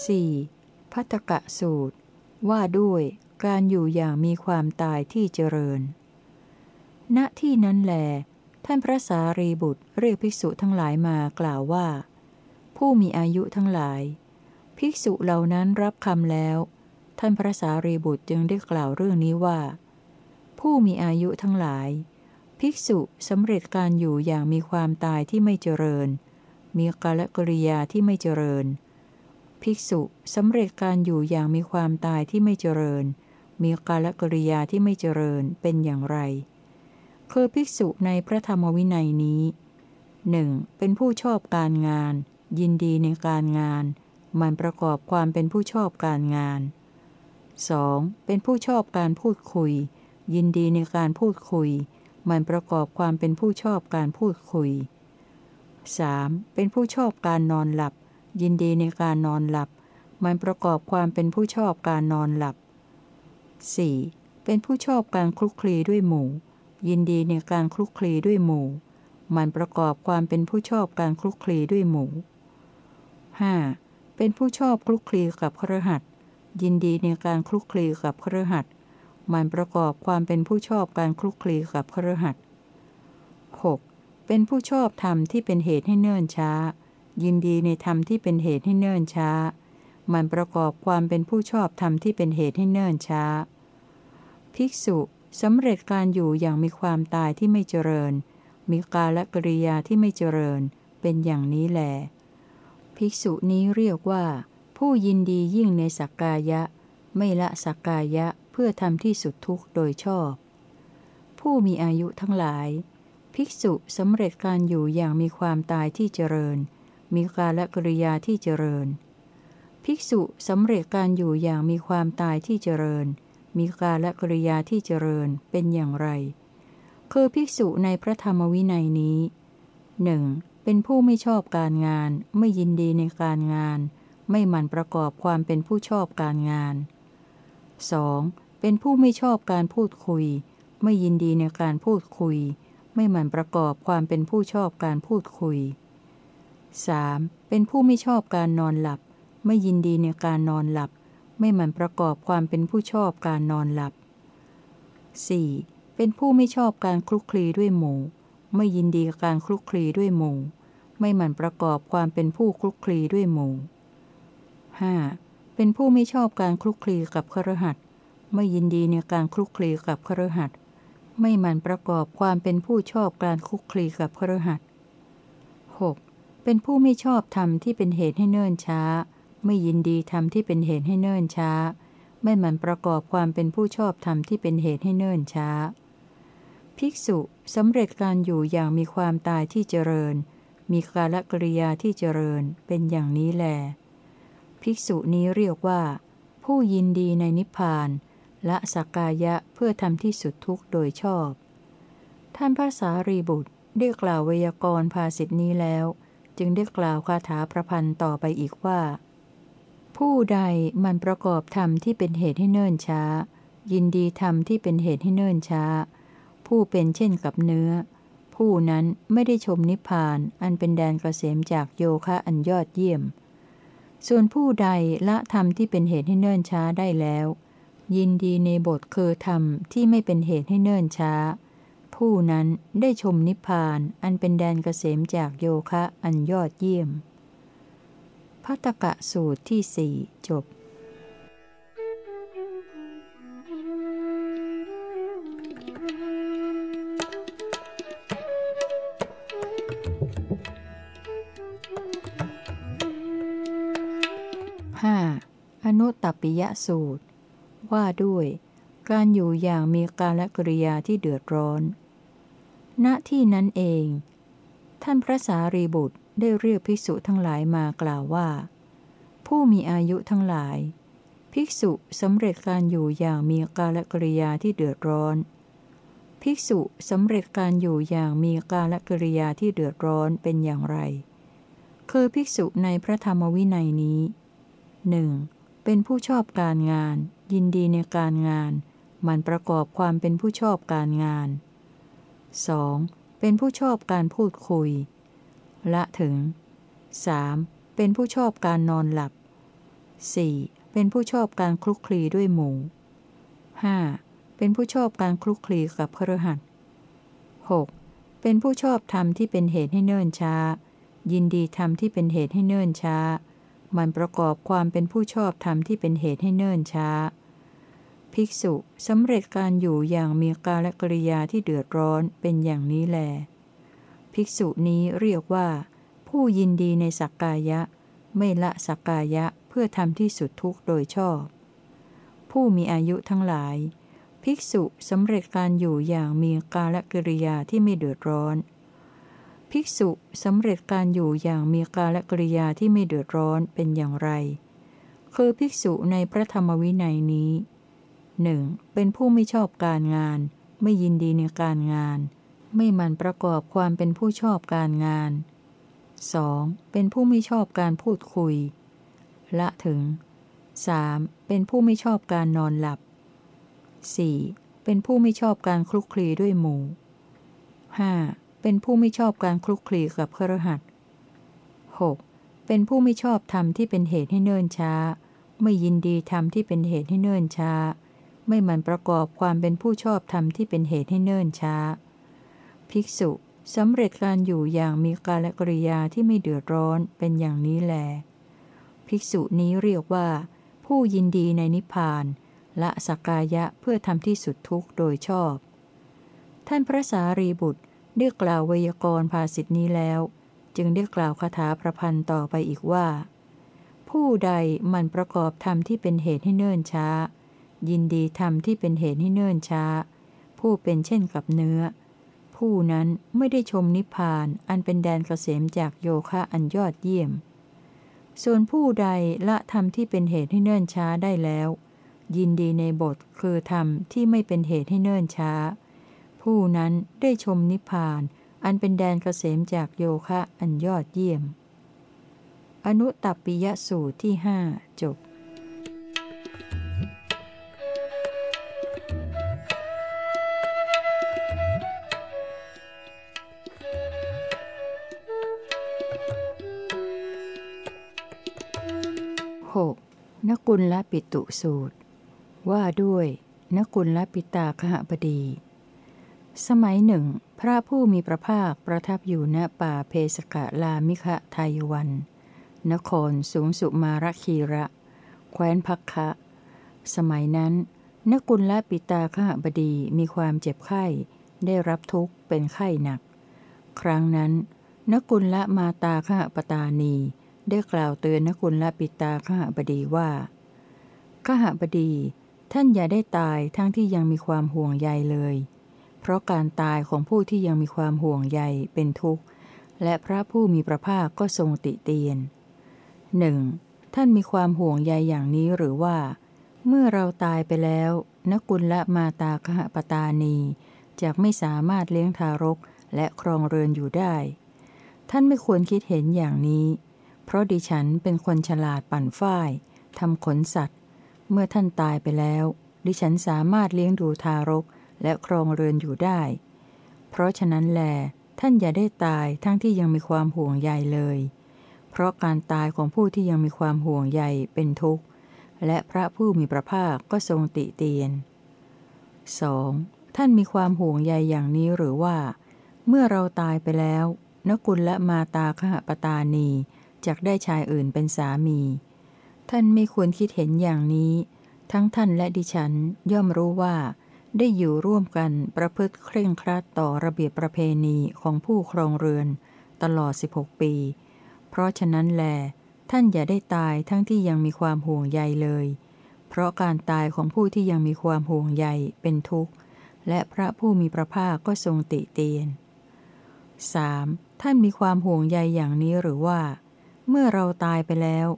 4. พัตตกะสูตร ว่าด้วยการอยู่อย่างมีความตายที่เจริญ ณ ที่นั้นแล ท่านพระสารีบุตรเรียกภิกษุทั้งหลายมากล่าวว่า ผู้มีอายุทั้งหลาย ภิกษุเหล่านั้นรับคำแล้ว ท่านพระสารีบุตรจึงได้กล่าวเรื่องนี้ว่า ผู้มีอายุทั้งหลาย ภิกษุสำเร็จการอยู่อย่างมีความตายที่ไม่เจริญ มีกาลกริยาที่ไม่เจริญ ภิกษุสำเร็จการอยู่อย่างมีความตายที่ไม่เจริญ มีกาลกริยาที่ไม่เจริญเป็นอย่างไร คือภิกษุในพระธรรมวินัยนี้หนึ่งเป็นผู้ชอบการงาน ยินดีในการงาน มันประกอบความเป็นผู้ชอบการงาน 2. เป็นผู้ชอบการพูดคุย ยินดีในการพูดคุย มันประกอบความเป็นผู้ชอบการพูดคุย 3. เป็นผู้ชอบการนอนหลับ ยินดีในการนอนหลับ มันประกอบความเป็นผู้ชอบการนอนหลับ 4. เป็นผู้ชอบการคลุกคลีด้วยหมู่ ยินดีในการคลุกคลีด้วยหมู่ มันประกอบความเป็นผู้ชอบการคลุกคลีด้วยหมู่ 5. เป็นผู้ชอบคลุกคลีกับครหัสยินดีในการคลุกคลีกับครหัสมันประกอบความเป็นผู้ชอบการคลุกคลีกับครหัส 6. เป็นผู้ชอบธรรมที่เป็นเหตุให้เนิ่นช้า ยินดีในธรรมที่เป็นเหตุให้เนิ่นช้า มันประกอบความเป็นผู้ชอบธรรมที่เป็นเหตุให้เนิ่นช้า ภิกษุสำเร็จการอยู่อย่างมีความตายที่ไม่เจริญ มีกาลกริยาที่ไม่เจริญ เป็นอย่างนี้แหลภิกษุนี้เรียกว่า ผู้ยินดียิ่งในสักกายะ ไม่ละสักกายะเพื่อทำที่สุดทุกข์โดยชอบ ผู้มีอายุทั้งหลาย ภิกษุสำเร็จการอยู่อย่างมีความตายที่เจริญ มีกาลกริยาที่เจริญ ภิกษุสำเร็จการอยู่อย่างมีความตายที่เจริญ มีกาลกริยาที่เจริญเป็นอย่างไร คือภิกษุในพระธรรมวินัยนี้หนึ่งเป็นผู้ไม่ชอบการงาน ไม่ยินดีในการงาน ไม่หมั่นประกอบความเป็นผู้ชอบการงาน 2. เป็นผู้ไม่ชอบการพูดคุย ไม่ยินดีในการพูดคุย ไม่หมั่นประกอบความเป็นผู้ชอบการพูดคุย 3. เป็นผู้ไม่ชอบการนอนหลับ ไม่ยินดีในการนอนหลับ ไม่หมั่นประกอบความเป็นผู้ชอบการนอนหลับ 4. เป็นผู้ไม่ชอบการคลุกคลีด้วยหมู่ ไม่ยินดีกับการคลุกคลีด้วยหมู่ ไม่หมั่นประกอบความเป็นผู้คลุกคลีด้วยหมู่ 5. เป็นผู้ไม่ชอบการคลุกคลีกับครหัสไม่ยินดีในการคลุกคลีกับครหัสไม่หมั่นประกอบความเป็นผู้ชอบการคลุกคลีกับครหัส 6. เป็นผู้ไม่ชอบธรรมที่เป็นเหตุให้เนิ่นช้า ไม่ยินดีธรรมที่เป็นเหตุให้เนิ่นช้า ไม่หมั่นประกอบความเป็นผู้ชอบธรรมที่เป็นเหตุให้เนิ่นช้า ภิกษุสำเร็จการอยู่อย่างมีความตายที่เจริญ มีกาลกริยาที่เจริญเป็นอย่างนี้แล ภิกษุนี้เรียกว่า ผู้ยินดีในนิพพานละสักกายะเพื่อทำที่สุดทุกข์โดยชอบ ท่านพระสารีบุตรได้กล่าววยากรณ์ภาสิทธินี้แล้ว จึงได้กล่าวคาถาประพันธ์ต่อไปอีกว่า ผู้ใดมันประกอบธรรมที่เป็นเหตุให้เนิ่นช้า ยินดีธรรมที่เป็นเหตุให้เนิ่นช้า ผู้เป็นเช่นกับเนื้อ ผู้นั้นไม่ได้ชมนิพพานอันเป็นแดนเกษมจากโยคะอันยอดเยี่ยม ส่วนผู้ใดละธรรมที่เป็นเหตุให้เนิ่นช้าได้แล้ว ยินดีในบทคือธรรมที่ไม่เป็นเหตุให้เนิ่นช้า ผู้นั้นได้ชมนิพพานอันเป็นแดนเกษมจากโยคะอันยอดเยี่ยมพัตกะสูตรที่สี่จบห้าอนุตตปิยสูตร ว่าด้วย การอยู่อย่างมีการและกริยาที่เดือดร้อน ณที่นั้นเอง ท่านพระสารีบุตรได้เรียกภิกษุทั้งหลายมากล่าวว่า ผู้มีอายุทั้งหลาย ภิกษุสำเร็จการอยู่อย่างมีกาลกริยาที่เดือดร้อน ภิกษุสำเร็จการอยู่อย่างมีกาลกริยาที่เดือดร้อนเป็นอย่างไร คือภิกษุในพระธรรมวินัยนี้หนึ่งเป็นผู้ชอบการงาน ยินดีในการงาน มันประกอบความเป็นผู้ชอบการงาน 2. เป็นผู้ชอบการพูดคุย ละถึง 3. เป็นผู้ชอบการนอนหลับ 4. เป็นผู้ชอบการคลุกคลีด้วยหมู่ 5. เป็นผู้ชอบการคลุกคลีกับครหัส 6. เป็นผู้ชอบธรรมที่เป็นเหตุให้เนิ่นช้า ยินดีธรรมที่เป็นเหตุให้เนิ่นช้า มันประกอบความเป็นผู้ชอบธรรมที่เป็นเหตุให้เนิ่นช้า ภิกษุสำเร็จการอยู่อย่างมีกาลกริยาที่เดือดร้อนเป็นอย่างนี้แล ภิกษุนี้เรียกว่า ผู้ยินดีในสักกายะ ไม่ละสักกายะเพื่อทำที่สุดทุกโดยชอบ ผู้มีอายุทั้งหลาย ภิกษุสำเร็จการอยู่อย่างมีกาลกิริยาที่ไม่เดือดร้อน ภิกษุสำเร็จการอยู่อย่างมีกาลกิริยาที่ไม่เดือดร้อนเป็นอย่างไร คือภิกษุในพระธรรมวินัยนี้ หนึ่งเป็นผู้ไม่ชอบการงาน ไม่ยินดีในการงาน ไม่มันประกอบความเป็นผู้ชอบการงาน 2. เป็นผู้ไม่ชอบการพูดคุย ละถึง 3. เป็นผู้ไม่ชอบการนอนหลับ 4. เป็นผู้ไม่ชอบการคลุกคลีด้วยหมู่ 5. เป็นผู้ไม่ชอบการคลุกคลีกับเครหัส 6. เป็นผู้ไม่ชอบธรรมที่เป็นเหตุให้เนิ่นช้า ไม่ยินดีธรรมที่เป็นเหตุให้เนิ่นช้า ไม่มันประกอบความเป็นผู้ชอบธรรมที่เป็นเหตุให้เนิ่นช้า ภิกษุสำเร็จการอยู่อย่างมีกาลกริยาที่ไม่เดือดร้อนเป็นอย่างนี้แล ภิกษุนี้เรียกว่า ผู้ยินดีในนิพพานละสักกายะเพื่อทำที่สุดทุกข์โดยชอบ ท่านพระสารีบุตรได้กล่าวไวยากรณ์ภาสิทนี้แล้ว จึงได้กล่าวคาถาประพันธ์ต่อไปอีกว่า ผู้ใดมันประกอบธรรมที่เป็นเหตุให้เนิ่นช้า ยินดีธรรมที่เป็นเหตุให้เนิ่นช้า ผู้เป็นเช่นกับเนื้อ ผู้นั้นไม่ได้ชมนิพพานอันเป็นแดนเกษมจากโยคะอันยอดเยี่ยม ส่วนผู้ใดละธรรมที่เป็นเหตุให้เนิ่นช้าได้แล้ว ยินดีในบทคือธรรมที่ไม่เป็นเหตุให้เนิ่นช้า ผู้นั้นได้ชมนิพพานอันเป็นแดนเกษมจากโยคะอันยอดเยี่ยม อนุตตปิยสูตรที่หจบ กุลละปิตุสูตร ว่าด้วยนกุลละปิตาคหบดี สมัยหนึ่ง พระผู้มีพระภาคประทับอยู่ณป่าเพสกะลามิคะทายวัน นครสูงสุมารคีระ แคว้นพักคะ สมัยนั้น นกุลละปิตาคหบดีมีความเจ็บไข้ ได้รับทุกข์เป็นไข้หนัก ครั้งนั้น นกุลละมาตาคหปตานี ได้กล่าวเตือนนกุลละปิตาขหบดีว่าขหบดี ท่านอย่าได้ตายทั้งที่ยังมีความห่วงใยเลย เพราะการตายของผู้ที่ยังมีความห่วงใยเป็นทุกข์ และพระผู้มีพระภาคก็ทรงติเตียนหนึ่งท่านมีความห่วงใยอย่างนี้หรือว่า เมื่อเราตายไปแล้วนกุลละมาตาคหปตานีจะไม่สามารถเลี้ยงทารกและครองเรือนอยู่ได้ ท่านไม่ควรคิดเห็นอย่างนี้ เพราะดิฉันเป็นคนฉลาดปั่นฝ้ายทำขนสัตว์ เมื่อท่านตายไปแล้ว ดิฉันสามารถเลี้ยงดูทารกและครองเรือนอยู่ได้ เพราะฉะนั้นแล ท่านอย่าได้ตายทั้งที่ยังมีความห่วงใยเลย เพราะการตายของผู้ที่ยังมีความห่วงใยเป็นทุกข์ และพระผู้มีพระภาคก็ทรงติเตียน 2. ท่านมีความห่วงใยอย่างนี้หรือว่า เมื่อเราตายไปแล้วนกุลและมาตาขหปตานี จากได้ชายอื่นเป็นสามี ท่านไม่ควรคิดเห็นอย่างนี้ ทั้งท่านและดิฉันย่อมรู้ว่า ได้อยู่ร่วมกันประพฤติเคร่งครัดต่อระเบียบประเพณีของผู้ครองเรือน ตลอด 16 ปี เพราะฉะนั้นแล ท่านอย่าได้ตายทั้งที่ยังมีความห่วงใยเลย เพราะการตายของผู้ที่ยังมีความห่วงใยเป็นทุกข์ และพระผู้มีพระภาคก็ทรงติเตียน 3. ท่านมีความห่วงใยอย่างนี้หรือว่า เมื่อเราตายไปแล้ว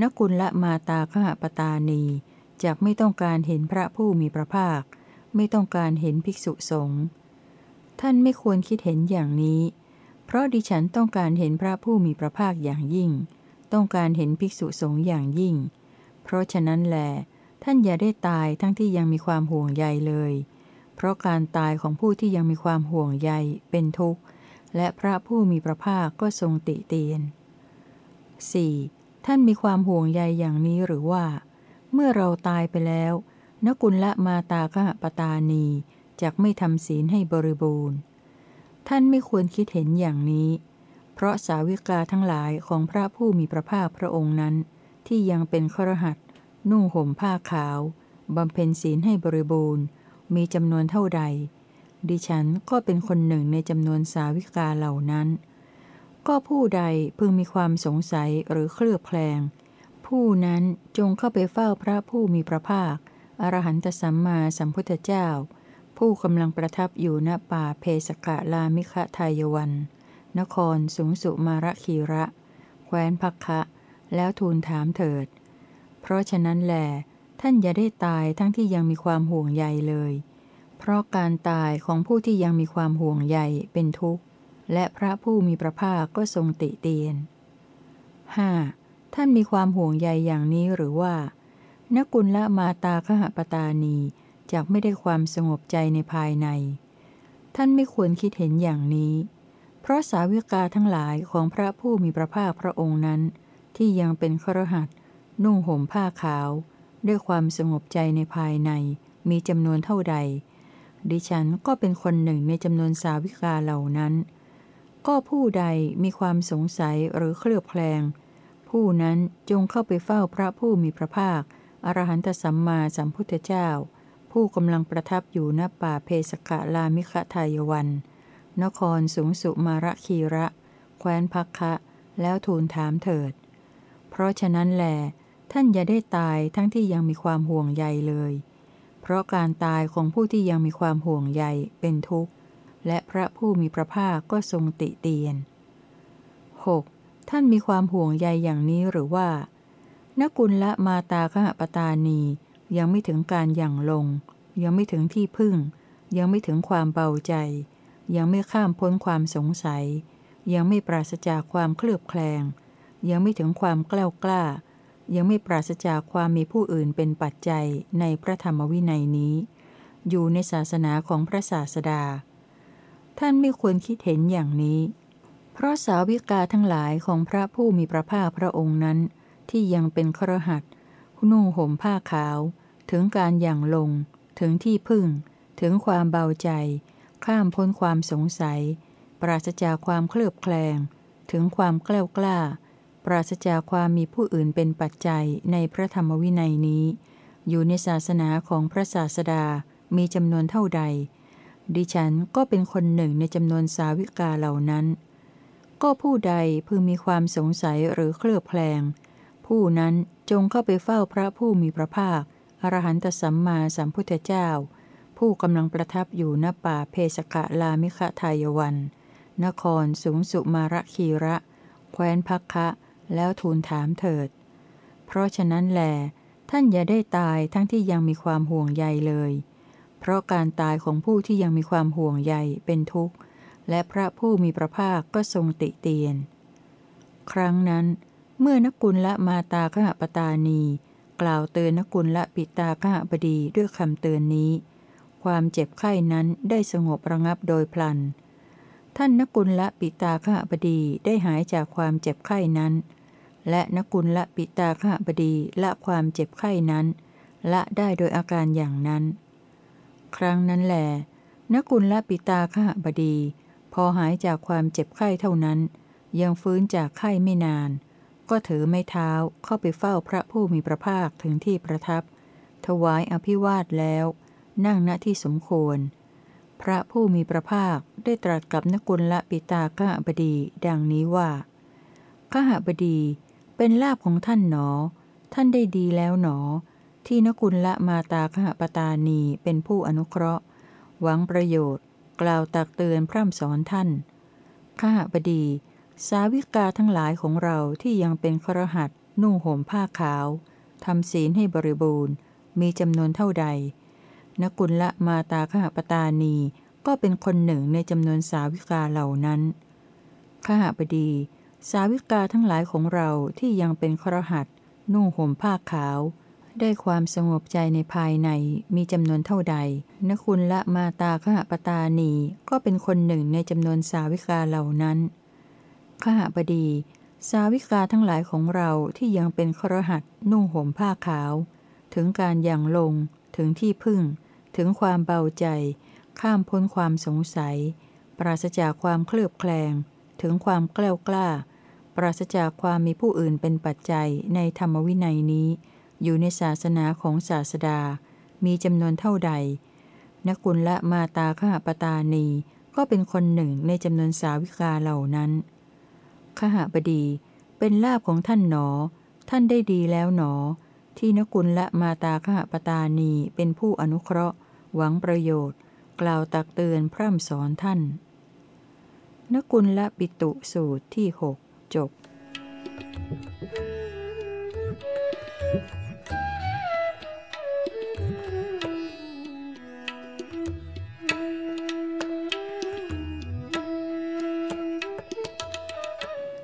นกุลละมาตาขหปตานีจากไม่ต้องการเห็นพระผู้มีพระภาค ไม่ต้องการเห็นภิกษุสงฆ์ท่านไม่ควรคิดเห็นอย่างนี้ เพราะดิฉันต้องการเห็นพระผู้มีพระภาคอย่างยิ่ง ต้องการเห็นภิกษุสงฆ์อย่างยิ่ง เพราะฉะนั้นแหลท่านอย่าได้ตายทั้งที่ยังมีความห่วงใยเลย เพราะการตายของผู้ที่ยังมีความห่วงใยเป็นทุกข์ และพระผู้มีพระภาคก็ทรงติเตียน 4. ท่านมีความห่วงใยอย่างนี้หรือว่า เมื่อเราตายไปแล้วนกุลละมาตากหปตานีจะไม่ทำศีลให้บริบูรณ์ ท่านไม่ควรคิดเห็นอย่างนี้ เพราะสาวิกาทั้งหลายของพระผู้มีพระภาคพระองค์นั้น ที่ยังเป็นครหัสนุ่งห่มผ้าขาวบำเพ็ญศีลให้บริบูรณ์ มีจำนวนเท่าใด ดิฉันก็เป็นคนหนึ่งในจำนวนสาวิกาเหล่านั้น ก็ผู้ใดพึงมีความสงสัยหรือเคลือบแคลง ผู้นั้นจงเข้าไปเฝ้าพระผู้มีพระภาค อรหันตสัมมาสัมพุทธเจ้า ผู้กำลังประทับอยู่ณป่าเพสกะลามิคะทายวัน นครสูงสุมาระคีระ แคว้นพักคะแล้วทูลถามเถิด เพราะฉะนั้นแหลท่านอย่าได้ตายทั้งที่ยังมีความห่วงใยเลย เพราะการตายของผู้ที่ยังมีความห่วงใยเป็นทุกข์ และพระผู้มีพระภาคก็ทรงติเตียน 5. ท่านมีความห่วงใยอย่างนี้หรือว่านกุลละมาตาขหปตานีจากไม่ได้ความสงบใจในภายใน ท่านไม่ควรคิดเห็นอย่างนี้ เพราะสาวิกาทั้งหลายของพระผู้มีพระภาคพระองค์นั้น ที่ยังเป็นครหัสนุ่งห่มผ้าขาว ด้วยความสงบใจในภายในมีจำนวนเท่าใด ดิฉันก็เป็นคนหนึ่งในจำนวนสาวิกาเหล่านั้น ก็ผู้ใดมีความสงสัยหรือเคลือบแคลง ผู้นั้นจงเข้าไปเฝ้าพระผู้มีพระภาค อรหันตสัมมาสัมพุทธเจ้า ผู้กำลังประทับอยู่ณป่าเพสกะลามิคะทายวัน นครสูงสุมาระคีระ แคว้นพักคะแล้วทูลถามเถิด เพราะฉะนั้นแหลท่านอย่าได้ตายทั้งที่ยังมีความห่วงใยเลย เพราะการตายของผู้ที่ยังมีความห่วงใยเป็นทุกข์ และพระผู้มีพระภาคก็ทรงติเตียน 6. ท่านมีความห่วงใยอย่างนี้หรือว่า นกุลละมาตาขหปตานียังไม่ถึงการหยั่งลง ยังไม่ถึงที่พึ่ง ยังไม่ถึงความเบาใจ ยังไม่ข้ามพ้นความสงสัย ยังไม่ปราศจากความเคลือบแคลง ยังไม่ถึงความกล้ากล้า ยังไม่ปราศจากความมีผู้อื่นเป็นปัจจัยในพระธรรมวินัยนี้ อยู่ในศาสนาของพระศาสดา ท่านไม่ควรคิดเห็นอย่างนี้ เพราะสาวิกาทั้งหลายของพระผู้มีพระภาคพระองค์นั้น ที่ยังเป็นครหัสนุ่งห่มผ้าขาว ถึงการอย่างลง ถึงที่พึ่ง ถึงความเบาใจ ข้ามพ้นความสงสัย ปราศจากความเคลือบแคลง ถึงความกล้ากล้า ปราศจากความมีผู้อื่นเป็นปัจจัยในพระธรรมวินัยนี้ อยู่ในศาสนาของพระศาสดามีจำนวนเท่าใด ดิฉันก็เป็นคนหนึ่งในจำนวนสาวิกาเหล่านั้น ก็ผู้ใดพึงมีความสงสัยหรือเคลือบแคลง ผู้นั้นจงเข้าไปเฝ้าพระผู้มีพระภาค อรหันตสัมมาสัมพุทธเจ้า ผู้กำลังประทับอยู่ณป่าเพสกะลามิคะทายวัน นครสูงสุมาระคีระ แคว้นพักคะ แล้วทูลถามเถิด เพราะฉะนั้นแหลท่านอย่าได้ตายทั้งที่ยังมีความห่วงใยเลย เพราะการตายของผู้ที่ยังมีความห่วงใยเป็นทุกข์ และพระผู้มีพระภาคก็ทรงติเตียน ครั้งนั้น เมื่อนกุลละมาตาขหปตานี กล่าวเตือนนกุลละปิตาขหบดีด้วยคำเตือนนี้ ความเจ็บไข้นั้นได้สงบระงับโดยพลัน ท่านนกุลละปิตาขหบดีได้หายจากความเจ็บไข้นั้น และนกุลละปิตาข้าบดีละความเจ็บไข้นั้น ละได้โดยอาการอย่างนั้น ครั้งนั้นแหลนกุลละปิตาข้าบดี พอหายจากความเจ็บไข้เท่านั้น ยังฟื้นจากไข้ไม่นาน ก็ถือไม้เท้าเข้าไปเฝ้าพระผู้มีพระภาคถึงที่ประทับ ถวายอภิวาทแล้ว นั่งณที่สมควร พระผู้มีพระภาคได้ตรัสกับนกุลละปิตาข้าบดี ดังนี้ว่าข้าบดีเป็นลาบของท่านหนอ ท่านได้ดีแล้วหนอ ที่นกุลละมาตาขหปตานีเป็นผู้อนุเคราะห์ หวังประโยชน์ กล่าวตักเตือนพร่ำสอนท่านข้าบดี สาวิกาทั้งหลายของเราที่ยังเป็นครหัสนุ่งห่มผ้าขาวทำศีลให้บริบูรณ์ มีจำนวนเท่าใด นกุลละมาตาขหปตานีก็เป็นคนหนึ่งในจำนวนสาวิกาเหล่านั้นข้าบดี สาวิกาทั้งหลายของเราที่ยังเป็นครหัสนุ่งห่มผ้าขาว ได้ความสงบใจในภายในมีจำนวนเท่าใดนคุณละมาตาขหปตานีก็เป็นคนหนึ่งในจำนวนสาวิกาเหล่านั้นขหบดี สาวิกาทั้งหลายของเราที่ยังเป็นครหัดนุ่งห่มผ้าขาว ถึงการยังลง ถึงที่พึ่ง ถึงความเบาใจ ข้ามพ้นความสงสัย ปราศจากความเคลือบแคลง ถึงความกล้ากล้า ปราศจากความมีผู้อื่นเป็นปัจจัยในธรรมวินัยนี้ อยู่ในศาสนาของศาสดา มีจำนวนเท่าใดนกุลละมาตาขหปตานีก็เป็นคนหนึ่งในจำนวนสาวิกาเหล่านั้นขหบดี เป็นลาบของท่านหนอ ท่านได้ดีแล้วหนอ ที่นกุลละมาตาขหปตานีเป็นผู้อนุเคราะห์ หวังประโยชน์ กล่าวตักเตือนพร่ำสอนท่าน นกุลละปิตุสูตรที่หกจบ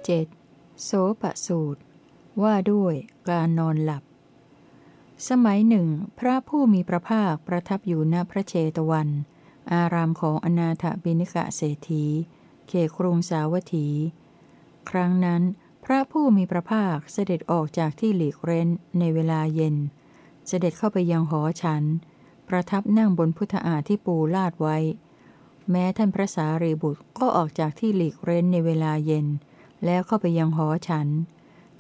7. โสปสูตร ว่าด้วยการนอนหลับ สมัยหนึ่ง พระผู้มีพระภาคประทับอยู่ณพระเชตวัน อารามของอนาถบิณกะเศรษฐี เขครุงสาวัตถี ครั้งนั้น พระผู้มีพระภาคเสด็จออกจากที่หลีกเร้นในเวลาเย็น เสด็จเข้าไปยังหอฉัน ประทับนั่งบนพุทธาที่ปูลาดไว้ แม้ท่านพระสารีบุตรก็ออกจากที่หลีกเร้นในเวลาเย็น แล้วเข้าไปยังหอฉัน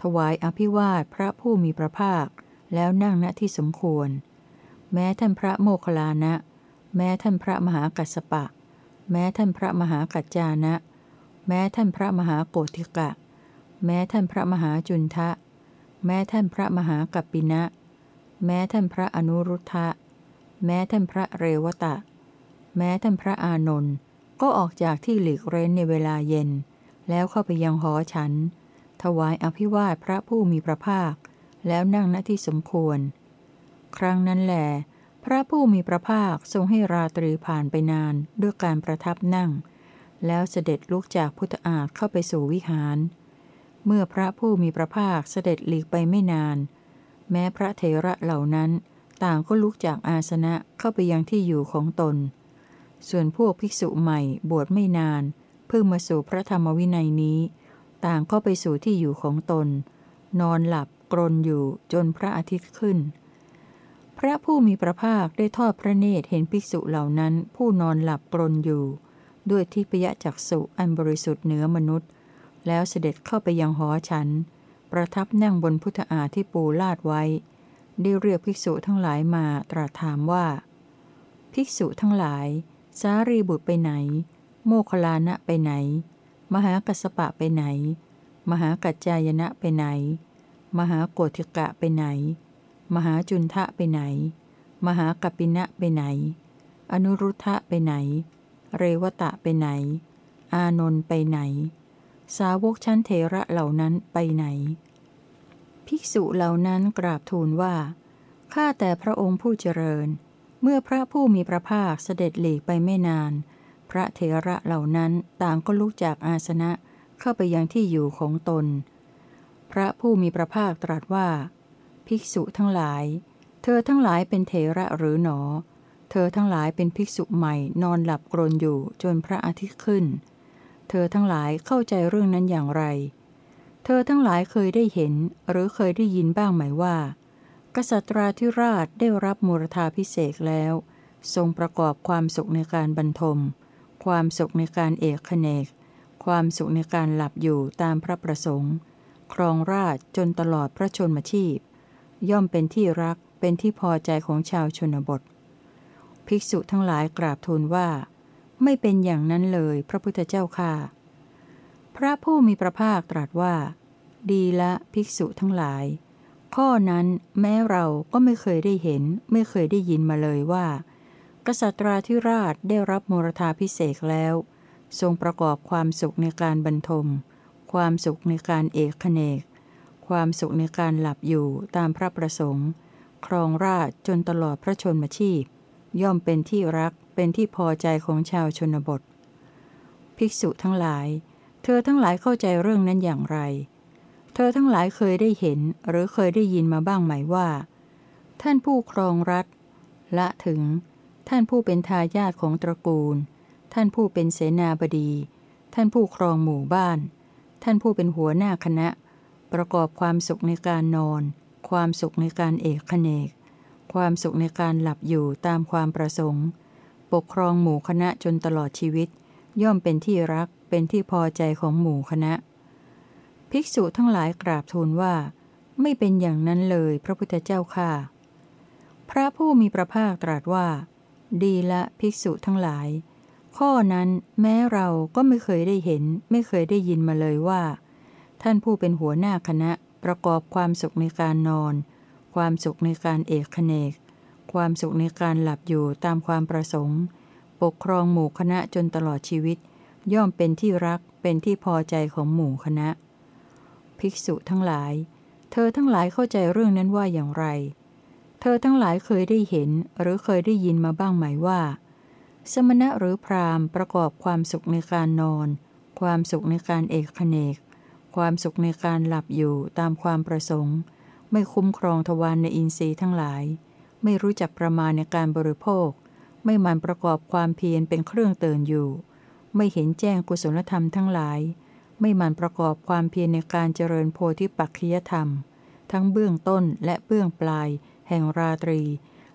ถวายอภิวาทพระผู้มีพระภาค แล้วนั่งณที่สมควร แม้ท่านพระโมคคัลลานะ แม้ท่านพระมหากัสสปะ แม้ท่านพระมหากัจจานะ แม้ท่านพระมหาโกธิกะ แม้ท่านพระมหาจุนทะ แม้ท่านพระมหากัปปินะ แม้ท่านพระอนุรุทธะ แม้ท่านพระเรวตะ แม้ท่านพระอานนท์ก็ออกจากที่หลีกเร้นในเวลาเย็น แล้วเข้าไปยังหอฉัน ถวายอภิวาทพระผู้มีพระภาค แล้วนั่งณที่สมควร ครั้งนั้นแหลพระผู้มีพระภาคทรงให้ราตรีผ่านไปนานด้วยการประทับนั่ง แล้วเสด็จลุกจากพุทธอาฏเข้าไปสู่วิหาร เมื่อพระผู้มีพระภาคเสด็จหลีกไปไม่นาน แม้พระเถระเหล่านั้นต่างก็ลุกจากอาสนะเข้าไปยังที่อยู่ของตน ส่วนพวกภิกษุใหม่บวชไม่นาน พิ่งมาสู่พระธรรมวินัยนี้ ต่างก็ไปสู่ที่อยู่ของตน นอนหลับกรนอยู่จนพระอาทิตย์ขึ้น พระผู้มีพระภาคได้ทอดพระเนตรเห็นภิกษุเหล่านั้น ผู้นอนหลับกรนอยู่ ด้วยที่พยจักสุอันบริสุทธิ์เหนือมนุษย์ แล้วเสด็จเข้าไปยังหอฉัน ประทับนั่งบนพุทธาที่ปูลาดไว้ ได้เรียกภิกษุทั้งหลายมาตรัสถามว่า ภิกษุทั้งหลาย สารีบุตรไปไหน โมคลานะไปไหน มหากัสปะไปไหน มหากัจจายนะไปไหน มหาโกธิกะไปไหน มหาจุนทะไปไหน มหากัปินะไปไหน อนุรุทธะไปไหน เรวตะไปไหน อานนท์ไปไหน สาวกชั้นเทระเหล่านั้นไปไหน ภิกษุเหล่านั้นกราบทูลว่า ข้าแต่พระองค์ผู้เจริญ เมื่อพระผู้มีพระภาคเสด็จหลีกไปไม่นาน พระเถระเหล่านั้นต่างก็ลุกจากอาสนะเข้าไปยังที่อยู่ของตน พระผู้มีพระภาคตรัสว่า ภิกษุทั้งหลาย เธอทั้งหลายเป็นเถระหรือหนอ เธอทั้งหลายเป็นภิกษุใหม่นอนหลับกรนอยู่จนพระอาทิตย์ขึ้น เธอทั้งหลายเข้าใจเรื่องนั้นอย่างไร เธอทั้งหลายเคยได้เห็นหรือเคยได้ยินบ้างไหมว่า กษัตราธิราชได้รับมูรธาพิเศษแล้วทรงประกอบความสุขในการบรรทม ความสุขในการเอกขเนก ความสุขในการหลับอยู่ตามพระประสงค์ ครองราชจนตลอดพระชนมชีพ ย่อมเป็นที่รักเป็นที่พอใจของชาวชนบท ภิกษุทั้งหลายกราบทูลว่า ไม่เป็นอย่างนั้นเลยพระพุทธเจ้าค่ะ พระผู้มีพระภาคตรัสว่า ดีละภิกษุทั้งหลาย ข้อนั้นแม้เราก็ไม่เคยได้เห็น ไม่เคยได้ยินมาเลยว่า กษัตราธิราชได้รับมรธาพิเศษแล้ว ทรงประกอบความสุขในการบรรทม ความสุขในการเอกเนก ความสุขในการหลับอยู่ตามพระประสงค์ ครองราชจนตลอดพระชนมชีพ ย่อมเป็นที่รักเป็นที่พอใจของชาวชนบท ภิกษุทั้งหลาย เธอทั้งหลายเข้าใจเรื่องนั้นอย่างไร เธอทั้งหลายเคยได้เห็นหรือเคยได้ยินมาบ้างไหมว่า ท่านผู้ครองรัฐ ละถึง ท่านผู้เป็นทายาทของตระกูล ท่านผู้เป็นเสนาบดี ท่านผู้ครองหมู่บ้าน ท่านผู้เป็นหัวหน้าคณะ ประกอบความสุขในการนอน ความสุขในการเอกขเนก ความสุขในการหลับอยู่ตามความประสงค์ ปกครองหมู่คณะจนตลอดชีวิต ย่อมเป็นที่รักเป็นที่พอใจของหมู่คณะ ภิกษุทั้งหลายกราบทูลว่า ไม่เป็นอย่างนั้นเลยพระพุทธเจ้าค่ะ พระผู้มีพระภาคตรัสว่า ดีละภิกษุทั้งหลาย ข้อนั้นแม้เราก็ไม่เคยได้เห็น ไม่เคยได้ยินมาเลยว่า ท่านผู้เป็นหัวหน้าคณะประกอบความสุขในการนอน ความสุขในการเอกขเนก ความสุขในการหลับอยู่ตามความประสงค์ ปกครองหมู่คณะจนตลอดชีวิต ย่อมเป็นที่รักเป็นที่พอใจของหมู่คณะ ภิกษุทั้งหลาย เธอทั้งหลายเข้าใจเรื่องนั้นว่าอย่างไร เธอทั้งหลายเคยได้เห็นหรือเคยได้ยินมาบ้างไหมว่า สมณะหรือพราหมณ์ประกอบความสุขในการนอน ความสุขในการเอกขเนก ความสุขในการหลับอยู่ตามความประสงค์ ไม่คุ้มครองทวารในอินทรีย์ทั้งหลาย ไม่รู้จักประมาณในการบริโภค ไม่มันประกอบความเพียรเป็นเครื่องเตือนอยู่ ไม่เห็นแจ้งกุศลธรรมทั้งหลาย ไม่มันประกอบความเพียรในการเจริญโพธิปักขียธรรม ทั้งเบื้องต้นและเบื้องปลาย แห่งราตรี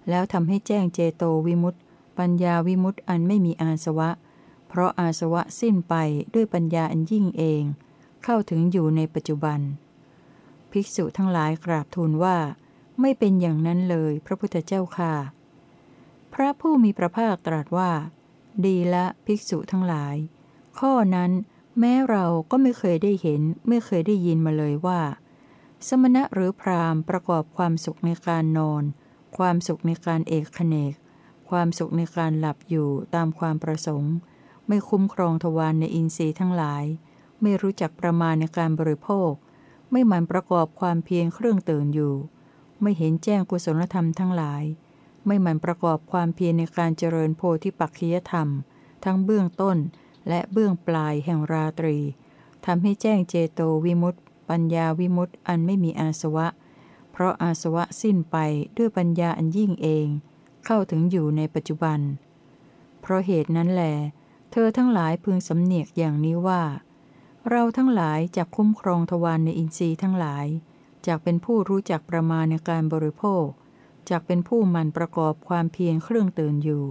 แล้วทำให้แจ้งเจโตวิมุตติ ปัญญาวิมุตติอันไม่มีอาสวะ เพราะอาสวะสิ้นไปด้วยปัญญาอันยิ่งเอง เข้าถึงอยู่ในปัจจุบัน ภิกษุทั้งหลายกราบทูลว่า ไม่เป็นอย่างนั้นเลยพระพุทธเจ้าค่ะ พระผู้มีพระภาคตรัสว่า ดีละภิกษุทั้งหลาย ข้อนั้นแม้เราก็ไม่เคยได้เห็นไม่เคยได้ยินมาเลยว่า สมณะหรือพราหมณ์ประกอบความสุขในการนอน ความสุขในการเอกขเนก ความสุขในการหลับอยู่ตามความประสงค์ ไม่คุ้มครองทวารในอินทรีย์ทั้งหลาย ไม่รู้จักประมาณในการบริโภค ไม่หมั่นประกอบความเพียรเครื่องตื่นอยู่ ไม่เห็นแจ้งกุศลธรรมทั้งหลาย ไม่หมั่นประกอบความเพียรในการเจริญโพธิปักขียธรรม ทั้งเบื้องต้นและเบื้องปลายแห่งราตรีทำให้แจ้งเจโตวิมุตติ ปัญญาวิมุตติอันไม่มีอาสวะ เพราะอาสวะสิ้นไปด้วยปัญญาอันยิ่งเอง เข้าถึงอยู่ในปัจจุบัน เพราะเหตุนั้นแหลเธอทั้งหลายพึงสำเนียกอย่างนี้ว่า เราทั้งหลายจะคุ้มครองทวารในอินทรีย์ทั้งหลายจากเป็นผู้รู้จักประมาณในการบริโภคจากเป็นผู้มันประกอบความเพียรเครื่องตื่นอยู่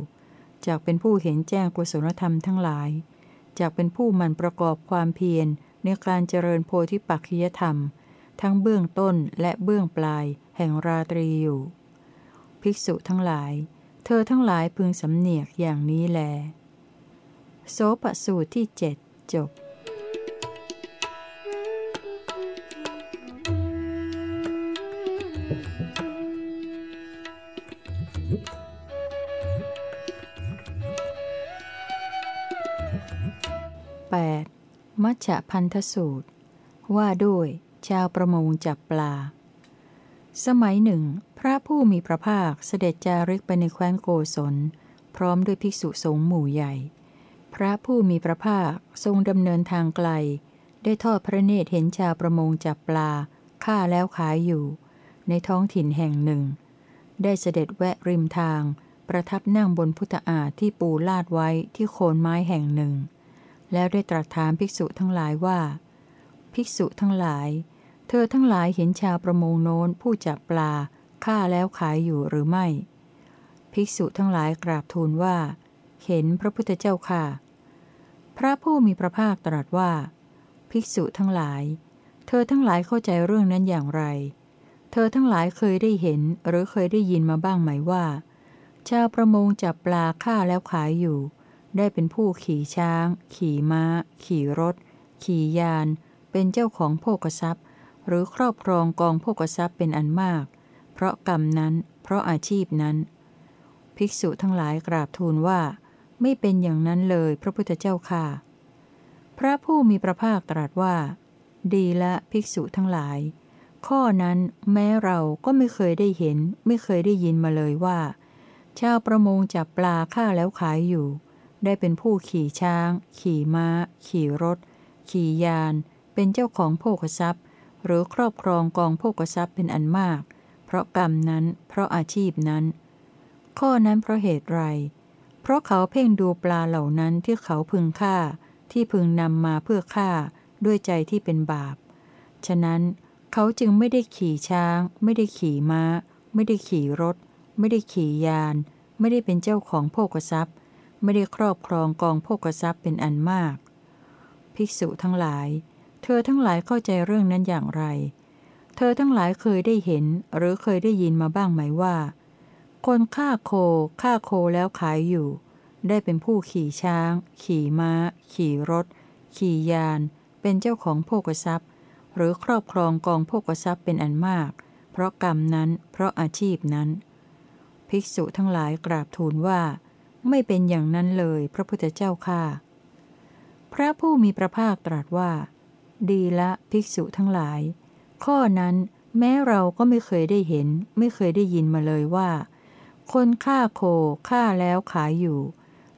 จากเป็นผู้เห็นแจ้งกุศลธรรมทั้งหลายจากเป็นผู้มันประกอบความเพียร ในการเจริญโพธิปักขียธรรม ทั้งเบื้องต้นและเบื้องปลาย แห่งราตรีอยู่ ภิกษุทั้งหลาย เธอทั้งหลายพึงสำเนียกอย่างนี้แล โสปสูตรที่เจ็ดจบ ชฌพันธสูตร ว่าด้วย ชาวประมงจับปลา สมัยหนึ่ง พระผู้มีพระภาคเสด็จจาริกไปในแคว้นโกศล พร้อมด้วยภิกษุสงฆ์หมู่ใหญ่ พระผู้มีพระภาคทรงดำเนินทางไกล ได้ทอดพระเนตรเห็นชาวประมงจับปลาฆ่าแล้วขายอยู่ ในท้องถิ่นแห่งหนึ่ง ได้เสด็จแวะริมทาง ประทับนั่งบนพุทธอาที่ปูลาดไว้ที่โคนไม้แห่งหนึ่ง แล้วได้ตรัสถามภิกษุทั้งหลายว่า ภิกษุทั้งหลาย เธอทั้งหลายเห็นชาวประมงโน้นผู้จับปลาฆ่าแล้วขายอยู่หรือไม่ ภิกษุทั้งหลายกราบทูลว่า เห็นพระพุทธเจ้าค่ะ พระผู้มีพระภาคตรัสว่า ภิกษุทั้งหลาย เธอทั้งหลายเข้าใจเรื่องนั้นอย่างไร เธอทั้งหลายเคยได้เห็นหรือเคยได้ยินมาบ้างไหมว่า ชาวประมงจับปลาฆ่าแล้วขายอยู่ ได้เป็นผู้ขี่ช้าง ขี่ม้า ขี่รถ ขี่ยาน เป็นเจ้าของโภกทรัพย์ หรือครอบครองกองโภกทรัพย์เป็นอันมาก เพราะกรรมนั้น เพราะอาชีพนั้น ภิกษุทั้งหลายกราบทูลว่า ไม่เป็นอย่างนั้นเลยพระพุทธเจ้าค่ะ พระผู้มีพระภาคตรัสว่า ดีละภิกษุทั้งหลาย ข้อนั้นแม้เราก็ไม่เคยได้เห็น ไม่เคยได้ยินมาเลยว่า ชาวประมงจับปลาฆ่าแล้วขายอยู่ ได้เป็นผู้ขี่ช้าง ขี่ม้า ขี่รถ ขี่ยาน เป็นเจ้าของโภคทรัพย์ หรือครอบครองกองโภคทรัพย์เป็นอันมาก เพราะกรรมนั้น เพราะอาชีพนั้น ข้อนั้นเพราะเหตุไร เพราะเขาเพ่งดูปลาเหล่านั้นที่เขาพึงฆ่า ที่พึงนำมาเพื่อฆ่าด้วยใจที่เป็นบาป ฉะนั้นเขาจึงไม่ได้ขี่ช้าง ไม่ได้ขี่ม้า ไม่ได้ขี่รถ ไม่ได้ขี่ยาน ไม่ได้เป็นเจ้าของโภกทรัพย์ ไม่ได้ครอบครองกองโภกทรัพย์เป็นอันมาก ภิกษุทั้งหลาย เธอทั้งหลายเข้าใจเรื่องนั้นอย่างไร เธอทั้งหลายเคยได้เห็นหรือเคยได้ยินมาบ้างไหมว่า คนฆ่าโคฆ่าโคแล้วขายอยู่ ได้เป็นผู้ขี่ช้าง ขี่ม้า ขี่รถ ขี่ยาน เป็นเจ้าของโภกทรัพย์ หรือครอบครองกองโภกทรัพย์เป็นอันมาก เพราะกรรมนั้นเพราะอาชีพนั้น ภิกษุทั้งหลายกราบทูลว่า ไม่เป็นอย่างนั้นเลยพระพุทธเจ้าค่ะพระผู้มีพระภาคตรัสว่า ดีละภิกษุทั้งหลาย ข้อนั้นแม้เราก็ไม่เคยได้เห็น ไม่เคยได้ยินมาเลยว่า คนฆ่าโคฆ่าแล้วขายอยู่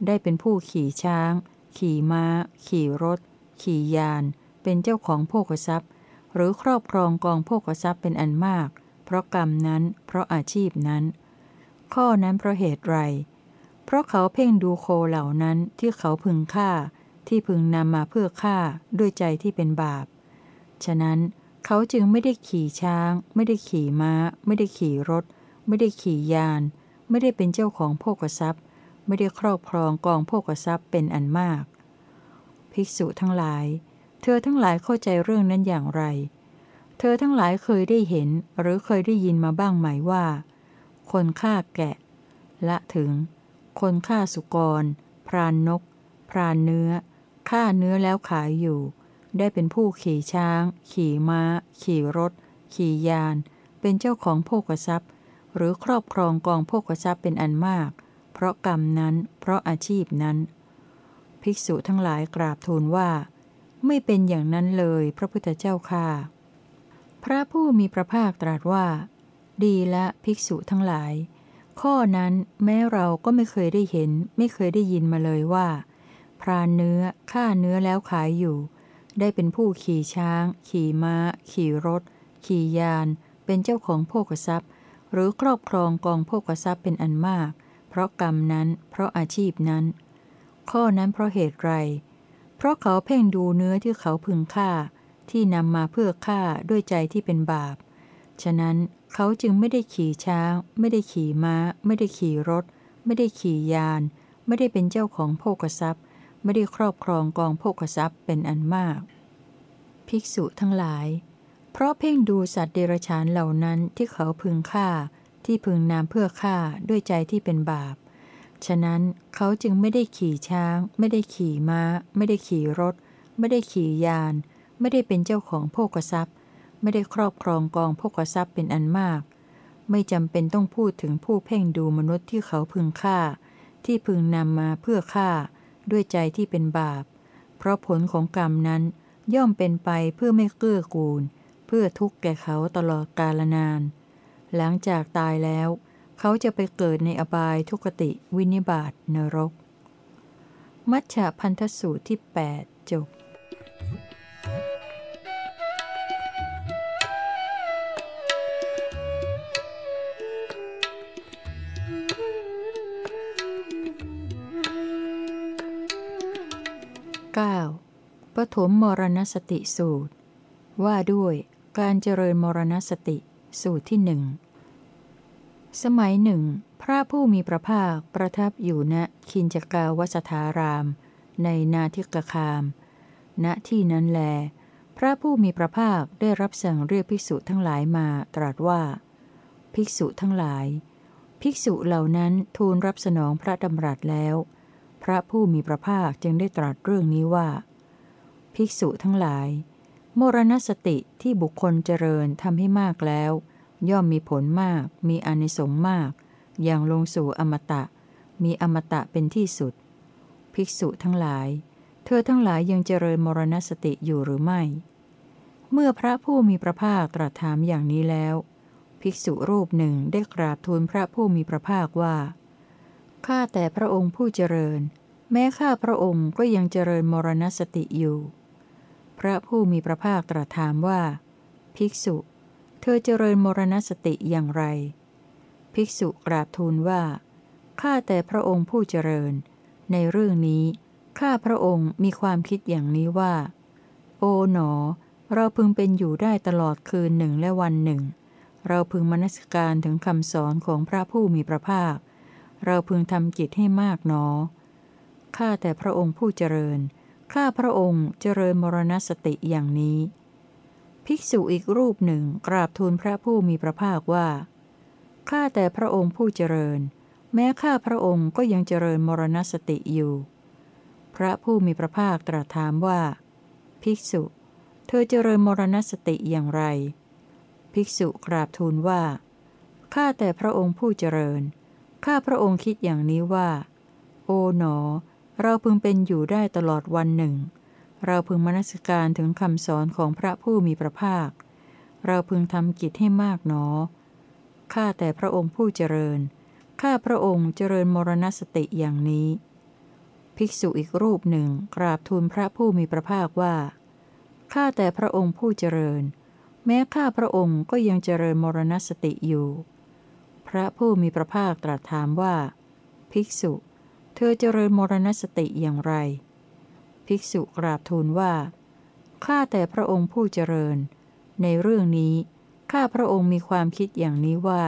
ได้เป็นผู้ขี่ช้าง ขี่ม้า ขี่รถ ขี่ยาน เป็นเจ้าของโภกทรัพย์ หรือครอบครองกองโภกทรัพย์เป็นอันมาก เพราะกรรมนั้น เพราะอาชีพนั้น ข้อนั้นเพราะเหตุไร เพราะเขาเพ่งดูโคเหล่านั้นที่เขาพึงฆ่า ที่พึงนำมาเพื่อฆ่าด้วยใจที่เป็นบาป ฉะนั้นเขาจึงไม่ได้ขี่ช้าง ไม่ได้ขี่ม้า ไม่ได้ขี่รถ ไม่ได้ขี่ยาน ไม่ได้เป็นเจ้าของโภกทรัพย์ ไม่ได้ครอบครองกองโภกทรัพย์เป็นอันมาก ภิกษุทั้งหลาย เธอทั้งหลายเข้าใจเรื่องนั้นอย่างไร เธอทั้งหลายเคยได้เห็นหรือเคยได้ยินมาบ้างไหมว่า คนฆ่าแกะ ละถึง คนฆ่าสุกร พรานนก พรานเนื้อฆ่าเนื้อแล้วขายอยู่ ได้เป็นผู้ขี่ช้าง ขี่ม้า ขี่รถ ขี่ยาน เป็นเจ้าของโภกทรัพย์ หรือครอบครองกองโภกทรัพย์เป็นอันมาก เพราะกรรมนั้น เพราะอาชีพนั้น ภิกษุทั้งหลายกราบทูลว่า ไม่เป็นอย่างนั้นเลยพระพุทธเจ้าค่ะ พระผู้มีพระภาคตรัสว่า ดีละภิกษุทั้งหลาย ข้อนั้นแม้เราก็ไม่เคยได้เห็น ไม่เคยได้ยินมาเลยว่า พรานเนื้อฆ่าเนื้อแล้วขายอยู่ ได้เป็นผู้ขี่ช้าง ขี่ม้า ขี่รถ ขี่ยาน เป็นเจ้าของโภกทรัพย์ หรือครอบครองกองโภกทรัพย์เป็นอันมาก เพราะกรรมนั้นเพราะอาชีพนั้น ข้อนั้นเพราะเหตุไร เพราะเขาเพ่งดูเนื้อที่เขาพึงฆ่า ที่นำมาเพื่อฆ่าด้วยใจที่เป็นบาป ฉะนั้นเขาจึงไม่ได้ขี่ช้าง ไม่ได้ขี่ม้า ไม่ได้ขี่รถ ไม่ได้ขี่ยาน ไม่ได้เป็นเจ้าของโภกทรัพย์ ไม่ได้ครอบครองกองโภกทรัพย์เป็นอันมาก ภิกษุทั้งหลาย เพราะเพ่งดูสัตว์เดรัจฉานเหล่านั้นที่เขาพึงฆ่า ที่พึงนำเพื่อฆ่าด้วยใจที่เป็นบาป ฉะนั้นเขาจึงไม่ได้ขี่ช้าง ไม่ได้ขี่ม้า ไม่ได้ขี่รถ ไม่ได้ขี่ยาน ไม่ได้เป็นเจ้าของโภกทรัพย์ ไม่ได้ครอบครองกองโภกทรัพย์เป็นอันมาก ไม่จำเป็นต้องพูดถึงผู้เพ่งดูมนุษย์ที่เขาพึงฆ่า ที่พึงนำมาเพื่อฆ่า ด้วยใจที่เป็นบาป เพราะผลของกรรมนั้นย่อมเป็นไปเพื่อไม่เกื้อกูล เพื่อทุกข์แก่เขาตลอดกาลนาน หลังจากตายแล้ว เขาจะไปเกิดในอบายทุกติวินิบาตนรก มัชฌะพันธสูตรที่ 8 จบ ปฐมมรณสติสูตร ว่าด้วยการเจริญมรณสติสูตรที่หนึ่งสมัยหนึ่ง พระผู้มีพระภาคประทับอยู่ณคินจกาวสถาราม ในนาทิกคาม ณที่นั้นแล พระผู้มีพระภาคได้รับสั่งเรียกภิกษุทั้งหลายมาตรัสว่า ภิกษุทั้งหลาย ภิกษุเหล่านั้นทูลรับสนองพระดำรัสแล้ว พระผู้มีพระภาคจึงได้ตรัสเรื่องนี้ว่า ภิกษุทั้งหลายโมรณสติที่บุคคลเจริญทำให้มากแล้ว ย่อมมีผลมาก มีอนิสงส์มาก อย่างลงสู่อมตะ มีอมตะเป็นที่สุด ภิกษุทั้งหลาย เธอทั้งหลายยังเจริญมรณสติอยู่หรือไม่ เมื่อพระผู้มีพระภาคตรัสถามอย่างนี้แล้ว ภิกษุรูปหนึ่งได้กราบทูลพระผู้มีพระภาคว่า ข้าแต่พระองค์ผู้เจริญ แม้ข้าพระองค์ก็ยังเจริญมรณสติอยู่ พระผู้มีพระภาคตรัสถามว่า ภิกษุ เธอเจริญมรณสติอย่างไร ภิกษุกราบทูลว่า ข้าแต่พระองค์ผู้เจริญ ในเรื่องนี้ ข้าพระองค์มีความคิดอย่างนี้ว่า โอ๋หนอ เราพึงเป็นอยู่ได้ตลอดคืนหนึ่งและวันหนึ่ง เราพึงมนสการถึงคำสอนของพระผู้มีพระภาค เราพึงทำกิจให้มากหนอ ข้าแต่พระองค์ผู้เจริญ ข้าพระองค์เจริญมรณสติอย่างนี้ ภิกษุอีกรูปหนึ่งกราบทูลพระผู้มีพระภาคว่า ข้าแต่พระองค์ผู้เจริญ แม้ข้าพระองค์ก็ยังเจริญมรณสติอยู่ พระผู้มีพระภาคตรัสถามว่า ภิกษุ เธอเจริญมรณสติอย่างไร ภิกษุกราบทูลว่า ข้าแต่พระองค์ผู้เจริญ ข้าพระองค์คิดอย่างนี้ว่า โอ๋หนอ เราพึงเป็นอยู่ได้ตลอดวันหนึ่ง เราพึงมนสการถึงคำสอนของพระผู้มีพระภาค เราพึงทำกิจให้มากหนอ ข้าแต่พระองค์ผู้เจริญ ข้าพระองค์เจริญมรณสติอย่างนี้ ภิกษุอีกรูปหนึ่งกราบทูลพระผู้มีพระภาคว่า ข้าแต่พระองค์ผู้เจริญ แม้ข้าพระองค์ก็ยังเจริญมรณสติอยู่ พระผู้มีพระภาคตรัสถามว่า ภิกษุ เธอเจริญมรณสติอย่างไร ภิกษุกราบทูลว่า ข้าแต่พระองค์ผู้เจริญ ในเรื่องนี้ ข้าพระองค์มีความคิดอย่างนี้ว่า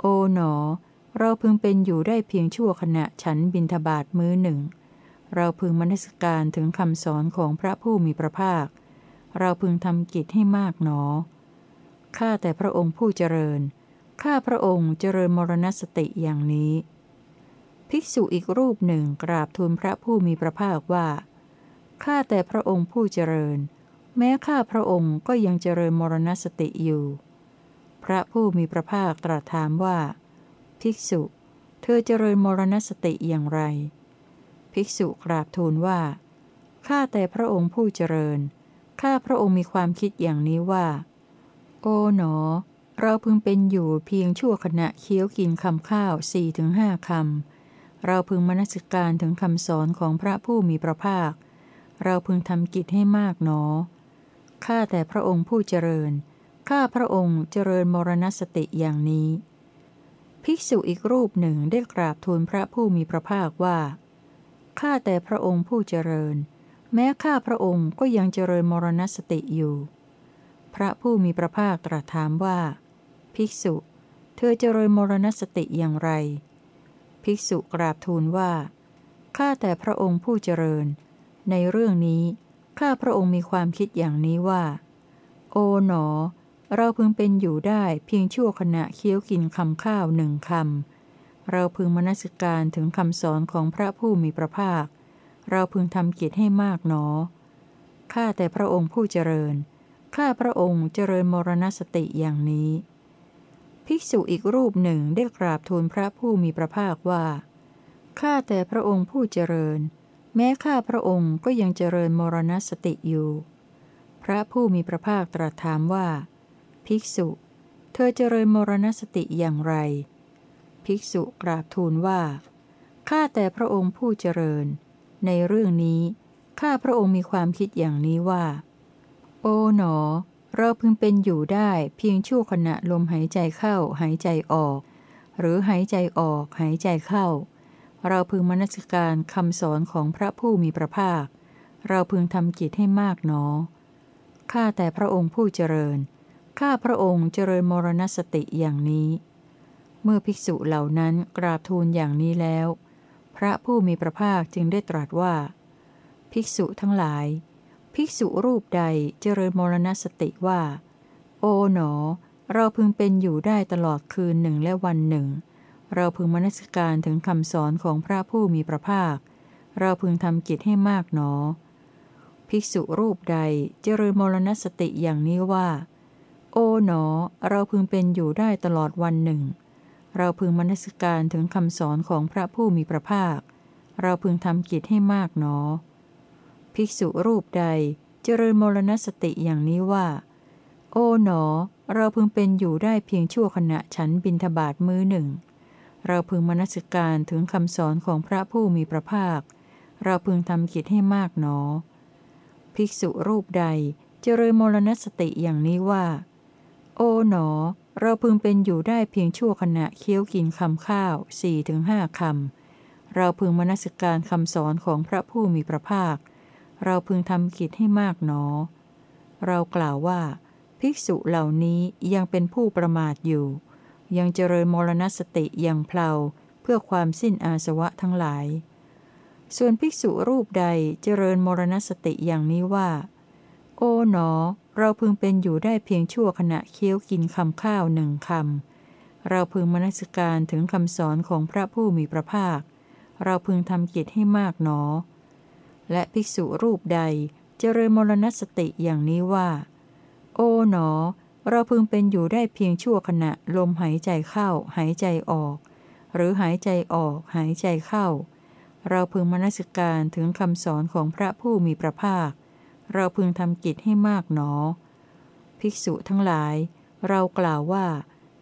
โอ๋หนอ เราพึงเป็นอยู่ได้เพียงชั่วขณะฉันบินทบาทมื้อหนึ่ง เราพึงมนสการถึงคำสอนของพระผู้มีพระภาค เราพึงทำกิจให้มากหนอ ข้าแต่พระองค์ผู้เจริญ ข้าพระองค์เจริญมรณสติอย่างนี้ ภิกษุอีกรูปหนึ่งกราบทูลพระผู้มีพระภาคว่า ข้าแต่พระองค์ผู้เจริญ แม้ข้าพระองค์ก็ยังเจริญมรณสติอยู่ พระผู้มีพระภาคตรัสถามว่า ภิกษุ เธอเจริญมรณสติอย่างไร ภิกษุกราบทูลว่า ข้าแต่พระองค์ผู้เจริญ ข้าพระองค์มีความคิดอย่างนี้ว่า โอ๋หนอ เราพึงเป็นอยู่เพียงชั่วขณะเคี้ยวกินคำข้าวสี่ถึงห้าคำ เราพึงมนสการถึงคำสอนของพระผู้มีพระภาค เราพึงทำกิจให้มากหนอ ข้าแต่พระองค์ผู้เจริญ ข้าพระองค์เจริญมรณสติอย่างนี้ ภิกษุอีกรูปหนึ่งได้กราบทูลพระผู้มีพระภาคว่า ข้าแต่พระองค์ผู้เจริญ แม้ข้าพระองค์ก็ยังเจริญมรณสติอยู่ พระผู้มีพระภาคตรัสถามว่า ภิกษุ เธอเจริญมรณสติอย่างไร ภิกษุกราบทูลว่า ข้าแต่พระองค์ผู้เจริญ ในเรื่องนี้ ข้าพระองค์มีความคิดอย่างนี้ว่า โอ๋หนอ เราพึงเป็นอยู่ได้เพียงชั่วขณะเคี้ยวกินคำข้าวหนึ่งคำ เราพึงมนสการถึงคำสอนของพระผู้มีพระภาค เราพึงทำกิจให้มากหนอ ข้าแต่พระองค์ผู้เจริญข้าพระองค์เจริญมรณสติอย่างนี้ ภิกษุอีกรูปหนึ่งได้กราบทูลพระผู้มีพระภาคว่า ข้าแต่พระองค์ผู้เจริญ แม้ข้าพระองค์ก็ยังเจริญมรณสติอยู่ พระผู้มีพระภาคตรัสถามว่า ภิกษุ เธอเจริญมรณสติอย่างไร ภิกษุกราบทูลว่า ข้าแต่พระองค์ผู้เจริญ ในเรื่องนี้ ข้าพระองค์มีความคิดอย่างนี้ว่า โอ๋หนอ เราพึงเป็นอยู่ได้เพียงชั่วขณะลมหายใจเข้าหายใจออก หรือหายใจออกหายใจเข้า เราพึงมนสการคำสอนของพระผู้มีพระภาค เราพึงทำกิจให้มากหนอ ข้าแต่พระองค์ผู้เจริญ ข้าพระองค์เจริญมรณสติอย่างนี้ เมื่อภิกษุเหล่านั้นกราบทูลอย่างนี้แล้ว พระผู้มีพระภาคจึงได้ตรัสว่า ภิกษุทั้งหลาย ภิกษุรูปใดเจริญมรณสติว่า โอ๋หนอ เราพึงเป็นอยู่ได้ตลอดคืนหนึ่งและวันหนึ่ง เราพึงมนสการถึงคำสอนของพระผู้มีพระภาค เราพึงทำกิจให้มากหนอ ภิกษุรูปใดเจริญมรณสติอย่างนี้ว่า โอ๋หนอ เราพึงเป็นอยู่ได้ตลอดวันหนึ่ง เราพึงมนสการถึงคำสอนของพระผู้มีพระภาค เราพึงทำกิจให้มากหนอ ภิกษุรูปใดเจริญมรณสติอย่างนี้ว่า โอ๋หนอ เราพึงเป็นอยู่ได้เพียงชั่วขณะฉันบินทบาทมือหนึ่ง เราพึงมนสการถึงคำสอนของพระผู้มีพระภาค เราพึงทำกิจให้มากหนอ ภิกษุรูปใดเจริญมรณสติอย่างนี้ว่า โอ๋หนอ เราพึงเป็นอยู่ได้เพียงชั่วขณะเคี้ยวกินคำข้าวสี่ถึงห้าคำเราพึงมนสการคำสอนของพระผู้มีพระภาค เราพึงทำกิจให้มากหนอ เรากล่าวว่า ภิกษุเหล่านี้ยังเป็นผู้ประมาทอยู่ ยังเจริญมรณสติอย่างเพลาเพื่อความสิ้นอาสวะทั้งหลาย ส่วนภิกษุรูปใดเจริญมรณสติอย่างนี้ว่า โอ๋หนอ เราพึงเป็นอยู่ได้เพียงชั่วขณะเคี้ยวกินคำข้าวหนึ่งคำ เราพึงมนสการถึงคำสอนของพระผู้มีพระภาค เราพึงทำกิจให้มากหนอ และภิกษุรูปใดเจริญมรณสติอย่างนี้ว่า โอ๋หนอ เราพึงเป็นอยู่ได้เพียงชั่วขณะลมหายใจเข้าหายใจออก หรือหายใจออกหายใจเข้า เราพึงมนสการถึงคำสอนของพระผู้มีพระภาค เราพึงทำกิจให้มากหนอ ภิกษุทั้งหลาย เรากล่าวว่า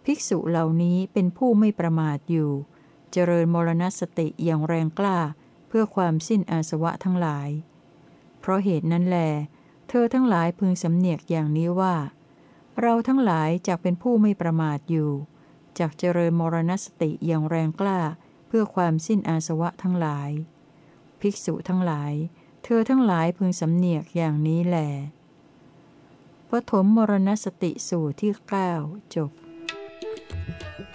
ภิกษุเหล่านี้เป็นผู้ไม่ประมาทอยู่ เจริญมรณสติอย่างแรงกล้า พื่อความสิ้นอาสวะทั้งหลาย เพราะเหตุนั้นแล เธอทั้งหลายพึงสำเนียกอย่างนี้ว่า เราทั้งหลายจากเป็นผู้ไม่ประมาทอยู่จากเจริญมรณสติอย่างแรงกล้าเพื่อความสิ้นอาสวะทั้งหลาย ภิกษุทั้งหลาย เธอทั้งหลายพึงสำเนียกอย่างนี้แหลปฐมมรณสติสูตรที่ 9 จบ「